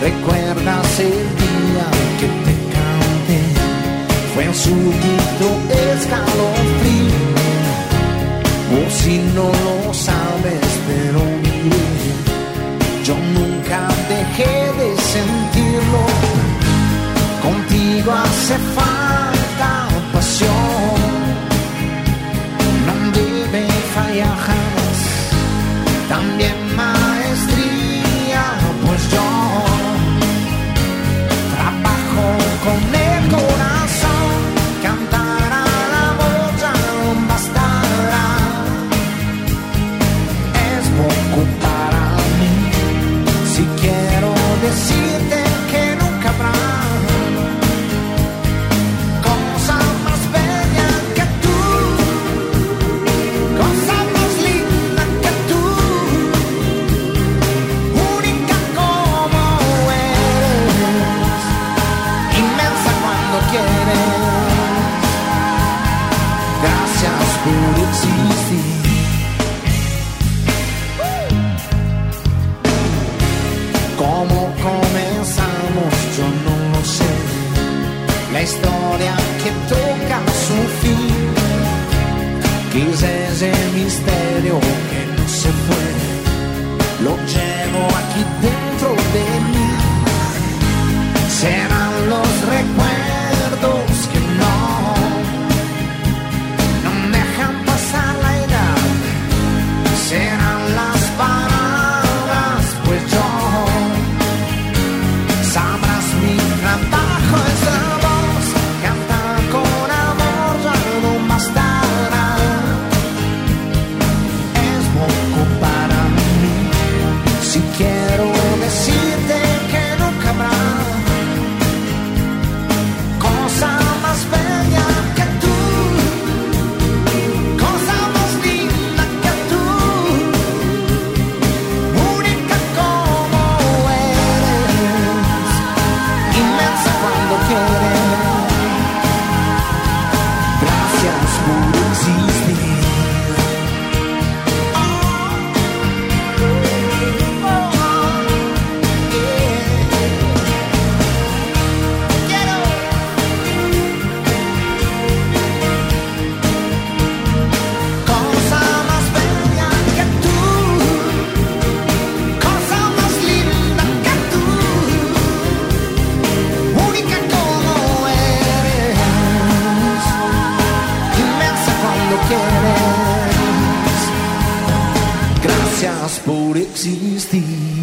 ¿Recuerdas el día que te canté? Fue un súbito escalón. por existir.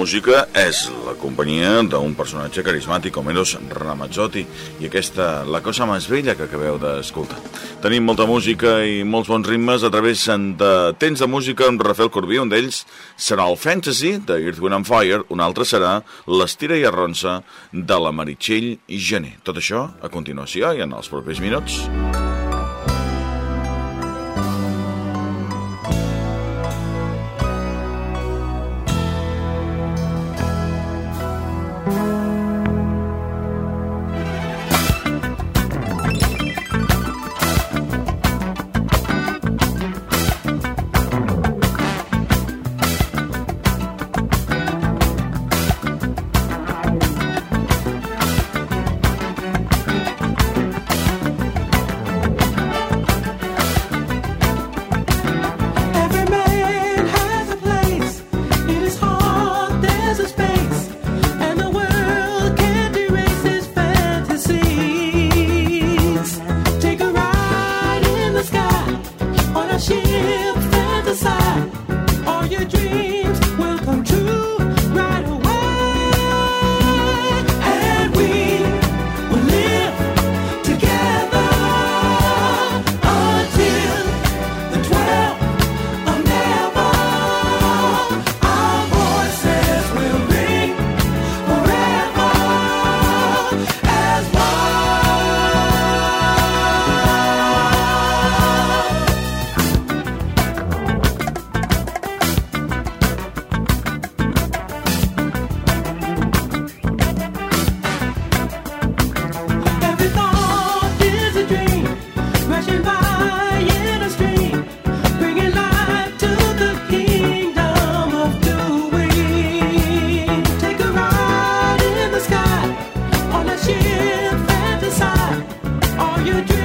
música és la companyia d'un personatge carismàtic com Eros Ramazzotti i aquesta la cosa més vella que acabeu d'escoltar. Tenim molta música i molts bons ritmes a través de temps de música amb Rafael Corbí, un d'ells serà el Fantasy de Earth, Wind and Fire, un altre serà l'Estira i Arronsa de la Meritxell i Gené. Tot això a continuació i en els propers minuts. Música ship fantasy or your dream. you do?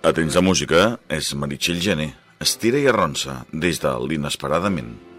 A música és Meritxell Gené, estira i arronsa des de l'inesperadament.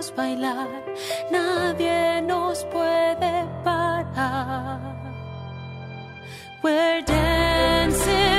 hacemos bailar, nadie nos puede parar. We're dancing.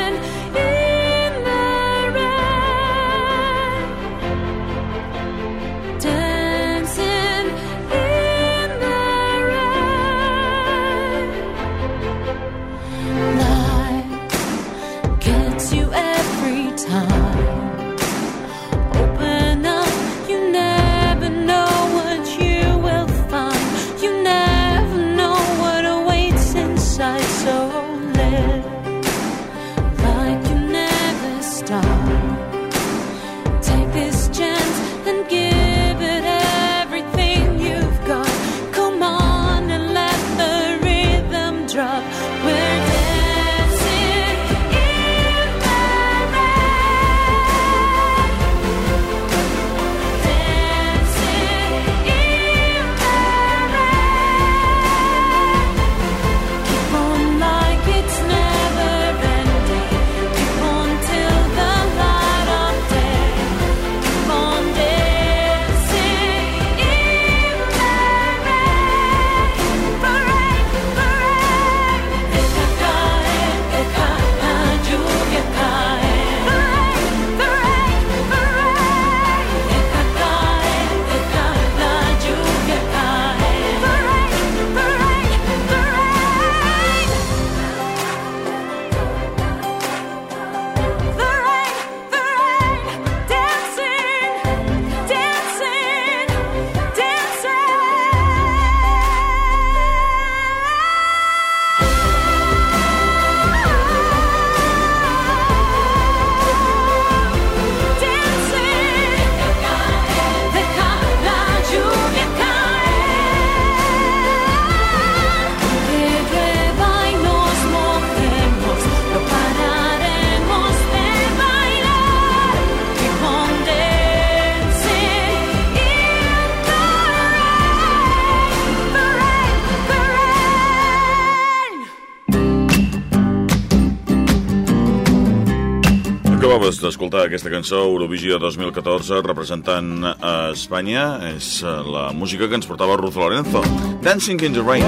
d'escoltar aquesta cançó Eurovisió 2014 representant a Espanya és eh, la música que ens portava Ruth Lorenzo. Dancing in the Rain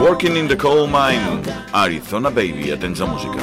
Working in the Coal Mine Arizona Baby, atents a música.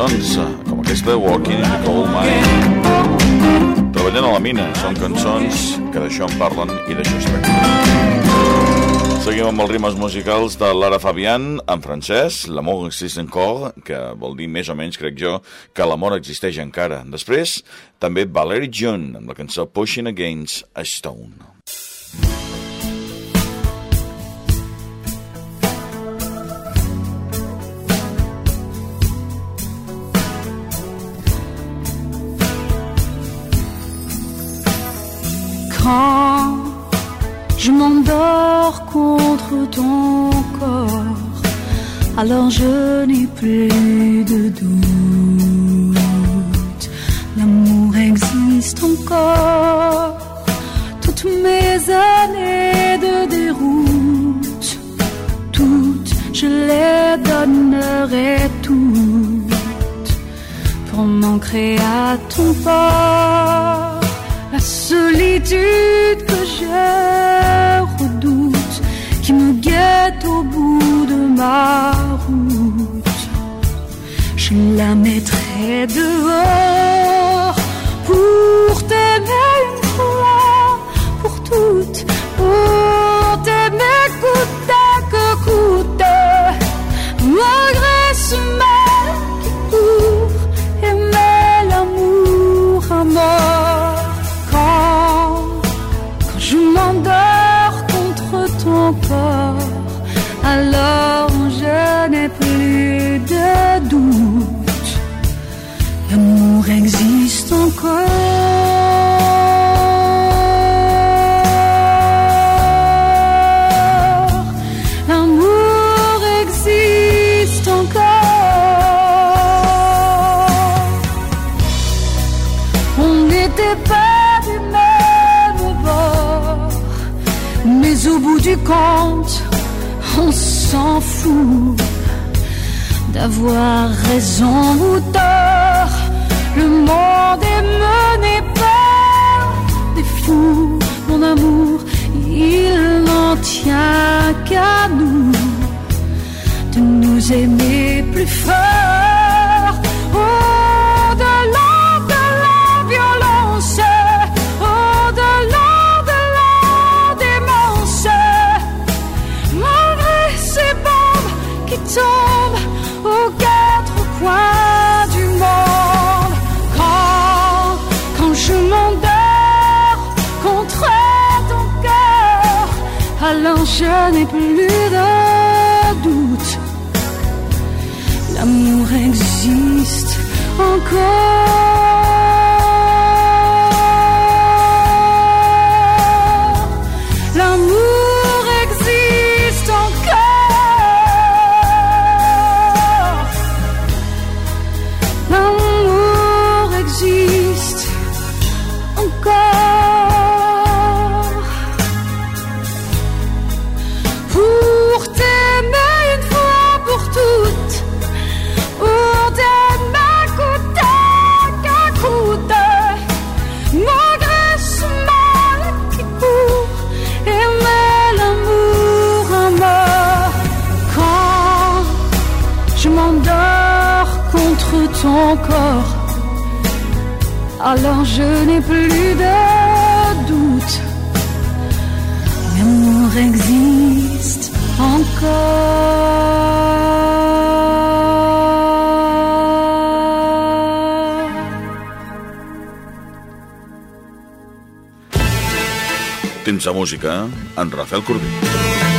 Cançons, eh, com aquesta Walking in the Coal Mine. Treballant a la mina, són cançons que d'això en parlen i d'això es tracten. Seguim amb els rimes musicals de Lara Fabian en francès, L'amour existe encore, que vol dir més o menys, crec jo, que l'amor existeix encara. Després, també Valerie John, amb la cançó Pushing Against a Stone. Je m'endors contre ton corps, alors je n'ai plus de doute. L'amour existe encore. Toutes mes années de déroute, toutes, je les donnerai toutes pour m'ancrer à ton port. Solitude que je redoute, qui me guette au bout de ma route, je la mettrai dehors d'avoir raison ou tort. Le monde est mené par des fous, mon amour, il n'en tient qu'à nous de nous aimer plus fort. N'ai plus de doute. L'amour existe encore. De música, en Rafael Corbí.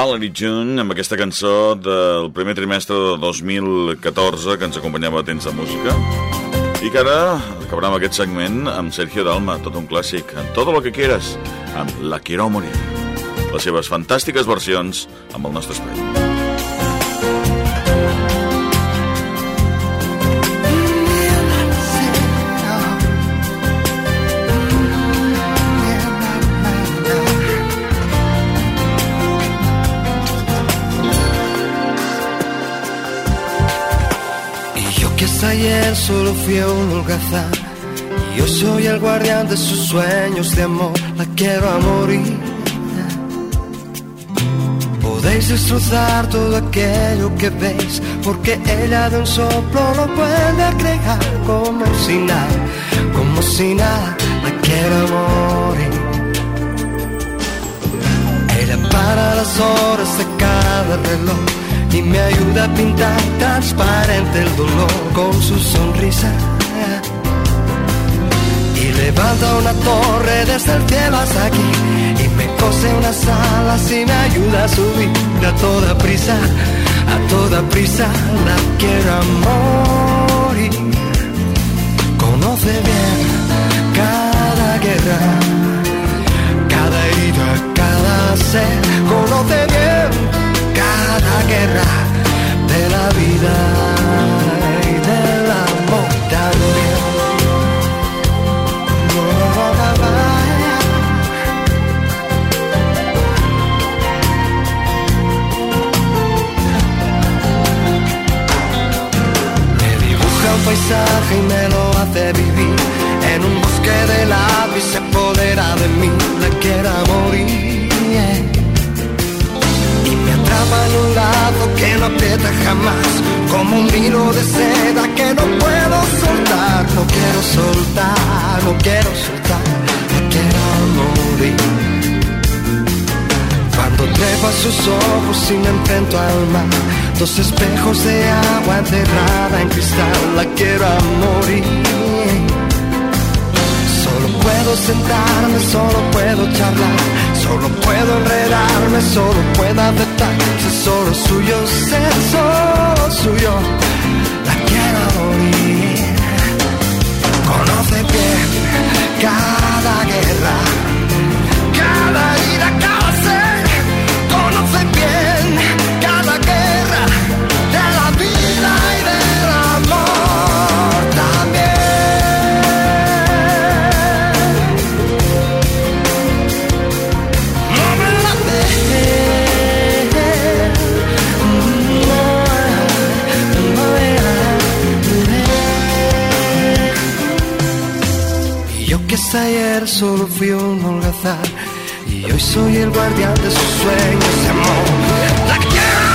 Valerie June, amb aquesta cançó del primer trimestre de 2014 que ens acompanyava a temps de música. I que ara acabarà amb aquest segment amb Sergio Dalma, tot un clàssic, en Todo lo que quieras, amb La quiero morir. Les seves fantàstiques versions amb el nostre espai. Solo fui un holgazán. Yo soy el guardián de sus sueños de amor. La quiero a Podéis destrozar todo aquello que veis Porque ella de un soplo lo puede crear Como si nada, como si nada. La quiero a ella para las horas de cada reloj y me ayuda a pintar transparente el dolor con su sonrisa. Y levanta una torre desde el cielo aquí y me cose unas alas y me ayuda a subir a toda prisa, a toda prisa la quiero a morir. Conoce bien cada guerra cada herida, cada ser, conoce bien de la vida y del amor también. Me dibuja un paisaje y me lo hace vivir En un bosque de lápiz se apodera de mí La quiero a morir me en un lazo que no aprieta jamás Como un hilo de seda que no puedo soltar. No quiero soltar, no quiero soltar La quiero morir. Cuando trepa sus ojos y me enfrento al mar Dos espejos de agua encerrada en cristal La quiero a morir. Solo puedo sentarme, solo puedo charlar Solo puedo enredarme, solo puedo aceptar Ser solo suyo, ser solo suyo. La quiero ayer solo fui un holgazán y hoy soy el guardián de sus sueños amor.